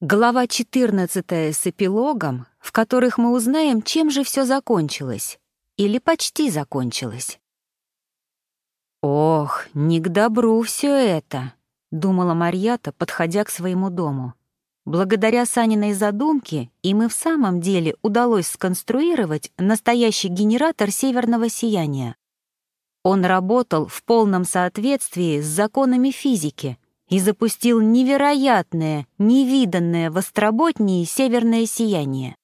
Глава 14 с эпилогом, в которых мы узнаем, чем же все закончилось. Или почти закончилось. «Ох, не к добру все это», — думала Марьята, подходя к своему дому. Благодаря Саниной задумке им и в самом деле удалось сконструировать настоящий генератор северного сияния. Он работал в полном соответствии с законами физики — и запустил невероятное, невиданное в Остроботнии северное сияние.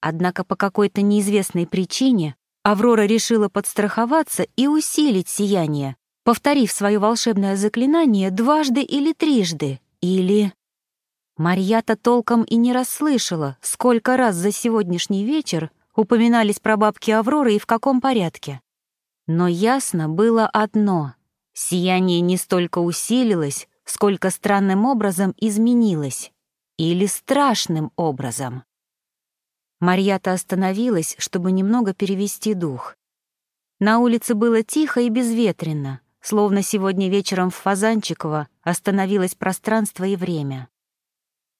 Однако по какой-то неизвестной причине Аврора решила подстраховаться и усилить сияние, повторив свое волшебное заклинание дважды или трижды, или... Марьята толком и не расслышала, сколько раз за сегодняшний вечер упоминались про бабки Авроры и в каком порядке. Но ясно было одно — сияние не столько усилилось, сколько странным образом изменилось. Или страшным образом. Марьята остановилась, чтобы немного перевести дух. На улице было тихо и безветренно, словно сегодня вечером в Фазанчиково остановилось пространство и время.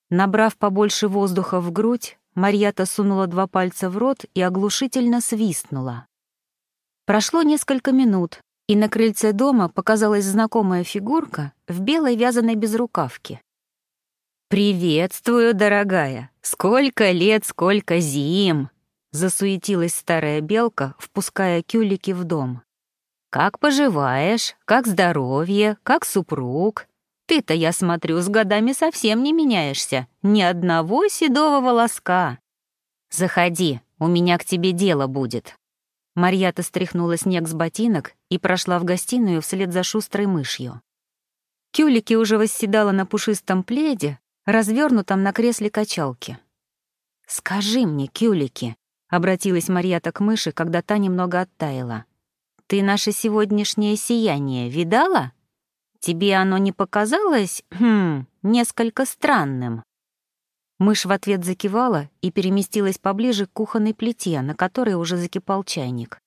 Набрав побольше воздуха в грудь, Марьята сунула два пальца в рот и оглушительно свистнула. Прошло несколько минут, и на крыльце дома показалась знакомая фигурка в белой вязаной безрукавке. «Приветствую, дорогая! Сколько лет, сколько зим!» Засуетилась старая белка, впуская кюлики в дом. «Как поживаешь? Как здоровье? Как супруг? Ты-то, я смотрю, с годами совсем не меняешься. Ни одного седого волоска. Заходи, у меня к тебе дело будет». Марьята стряхнула снег с ботинок и прошла в гостиную вслед за шустрой мышью. Кюлики уже восседала на пушистом пледе, развернутом на кресле качалки. «Скажи мне, Кюлики», — обратилась Марьята к мыши, когда та немного оттаяла, «ты наше сегодняшнее сияние видала? Тебе оно не показалось, хм, несколько странным?» Мышь в ответ закивала и переместилась поближе к кухонной плите, на которой уже закипал чайник.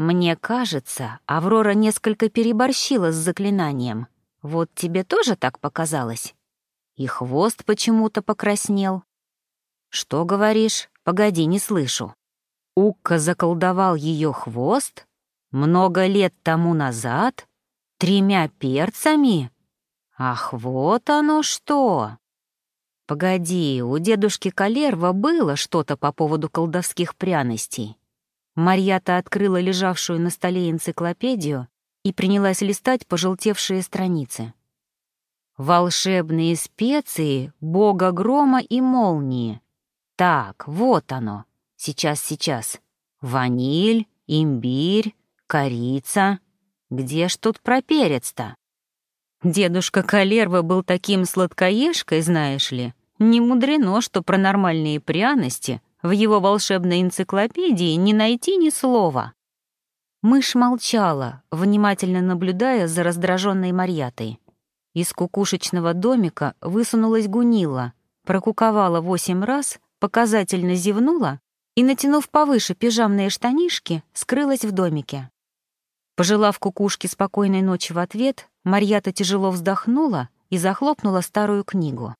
«Мне кажется, Аврора несколько переборщила с заклинанием. Вот тебе тоже так показалось? И хвост почему-то покраснел. Что говоришь? Погоди, не слышу. Укка заколдовал ее хвост? Много лет тому назад? Тремя перцами? Ах, вот оно что!» Погоди, у дедушки Калерва было что-то по поводу колдовских пряностей. Марьята открыла лежавшую на столе энциклопедию и принялась листать пожелтевшие страницы. «Волшебные специи, бога грома и молнии. Так, вот оно. Сейчас, сейчас. Ваниль, имбирь, корица. Где ж тут про перец-то?» Дедушка Калерва был таким сладкоежкой, знаешь ли, не мудрено, что про нормальные пряности в его волшебной энциклопедии не найти ни слова. Мышь молчала, внимательно наблюдая за раздраженной Марьятой. Из кукушечного домика высунулась гунила, прокуковала восемь раз, показательно зевнула и, натянув повыше пижамные штанишки, скрылась в домике. Пожелав кукушке спокойной ночи в ответ, Марьята тяжело вздохнула и захлопнула старую книгу.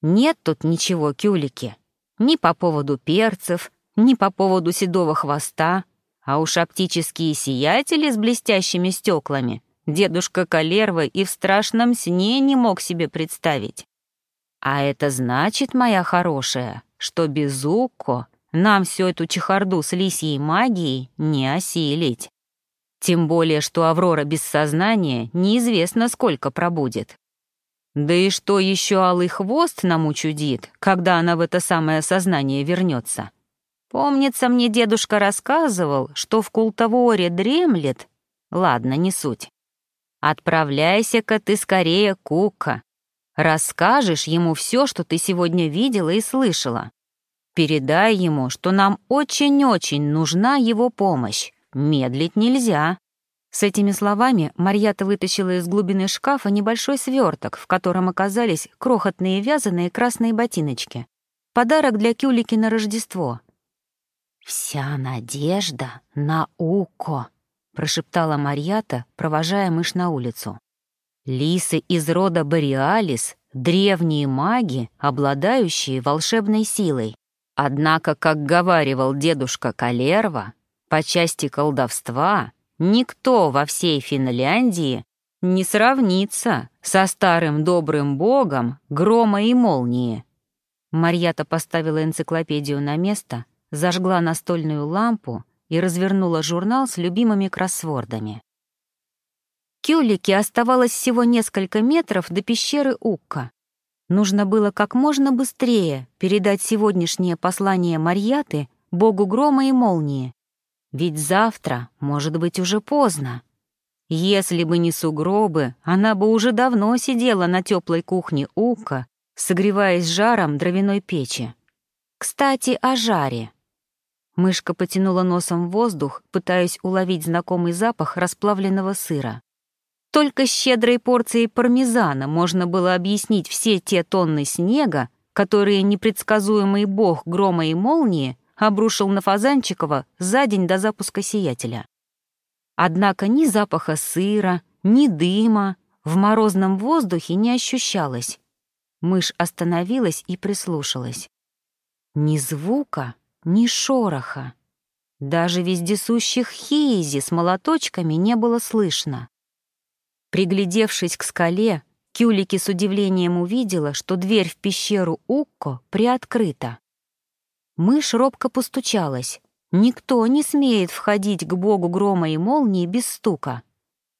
Нет тут ничего, кюлики. Ни по поводу перцев, ни по поводу седого хвоста. А уж оптические сиятели с блестящими стеклами дедушка Калерва и в страшном сне не мог себе представить. А это значит, моя хорошая, что без Укко нам всю эту чехарду с лисьей магией не осилить. Тем более, что Аврора без сознания неизвестно сколько пробудет. Да и что еще алый хвост нам учудит, когда она в это самое сознание вернется? Помнится, мне дедушка рассказывал, что в Култоворе дремлет. Ладно, не суть. Отправляйся-ка ты скорее, Кука. Расскажешь ему все, что ты сегодня видела и слышала. Передай ему, что нам очень-очень нужна его помощь. Медлить нельзя. С этими словами Марьята вытащила из глубины шкафа небольшой сверток, в котором оказались крохотные вязаные красные ботиночки. Подарок для Кюлики на Рождество. «Вся надежда на Уко», — прошептала Марьята, провожая мышь на улицу. «Лисы из рода Бориалис древние маги, обладающие волшебной силой. Однако, как говаривал дедушка Калерва, по части колдовства никто во всей Финляндии не сравнится со старым добрым богом грома и молнии. Марьята поставила энциклопедию на место, зажгла настольную лампу и развернула журнал с любимыми кроссвордами. Кюлике оставалось всего несколько метров до пещеры Укка. Нужно было как можно быстрее передать сегодняшнее послание Марьяты богу грома и молнии. Ведь завтра, может быть, уже поздно. Если бы не сугробы, она бы уже давно сидела на теплой кухне Укка, согреваясь жаром дровяной печи. Кстати, о жаре. Мышка потянула носом в воздух, пытаясь уловить знакомый запах расплавленного сыра. Только щедрой порцией пармезана можно было объяснить все те тонны снега, которые непредсказуемый бог грома и молнии обрушил на Фазанчикова за день до запуска сиятеля. Однако ни запаха сыра, ни дыма в морозном воздухе не ощущалось. Мышь остановилась и прислушалась. Ни звука, ни шороха. Даже вездесущих хейзи с молоточками не было слышно. Приглядевшись к скале, Кюлики с удивлением увидела, что дверь в пещеру Укко приоткрыта. Мышь робко постучалась. Никто не смеет входить к богу грома и молнии без стука.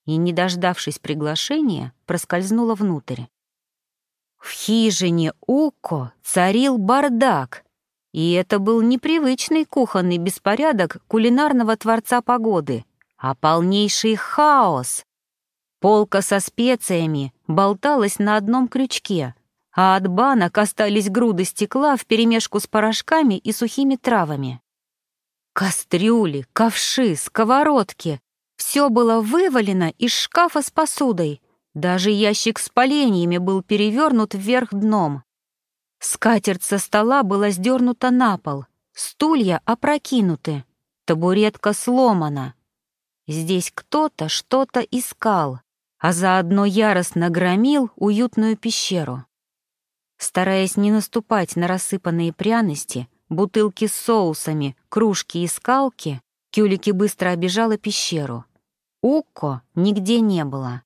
И, не дождавшись приглашения, проскользнула внутрь. В хижине Укко царил бардак, и это был непривычный кухонный беспорядок кулинарного творца погоды, а полнейший хаос. Полка со специями болталась на одном крючке, а от банок остались груды стекла вперемешку с порошками и сухими травами. Кастрюли, ковши, сковородки — все было вывалено из шкафа с посудой. Даже ящик с поленьями был перевернут вверх дном. Скатерть со стола была сдернута на пол, стулья опрокинуты, табуретка сломана. Здесь кто-то что-то искал, а заодно яростно громил уютную пещеру. Стараясь не наступать на рассыпанные пряности, бутылки с соусами, кружки и скалки, Кюлики быстро обежала пещеру. Укко нигде не было.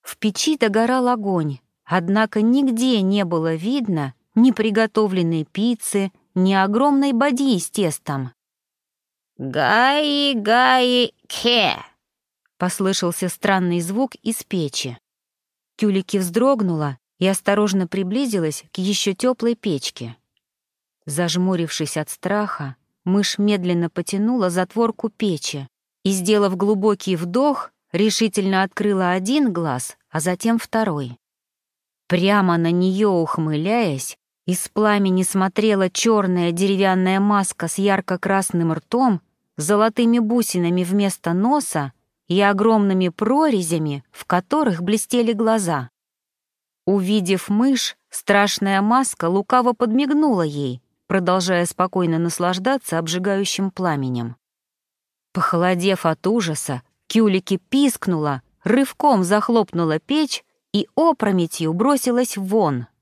В печи догорал огонь, однако нигде не было видно ни приготовленной пиццы, ни огромной бадьи с тестом. «Гаи-гаи-ке!» — послышался странный звук из печи. Кюлики вздрогнула и осторожно приблизилась к еще теплой печке. Зажмурившись от страха, мышь медленно потянула затворку печи и, сделав глубокий вдох, решительно открыла один глаз, а затем второй. Прямо на нее ухмыляясь, из пламени смотрела черная деревянная маска с ярко-красным ртом, золотыми бусинами вместо носа и огромными прорезями, в которых блестели глаза. Увидев мышь, страшная маска лукаво подмигнула ей, продолжая спокойно наслаждаться обжигающим пламенем. Похолодев от ужаса, Кюлики пискнула, рывком захлопнула печь и опрометью бросилась вон —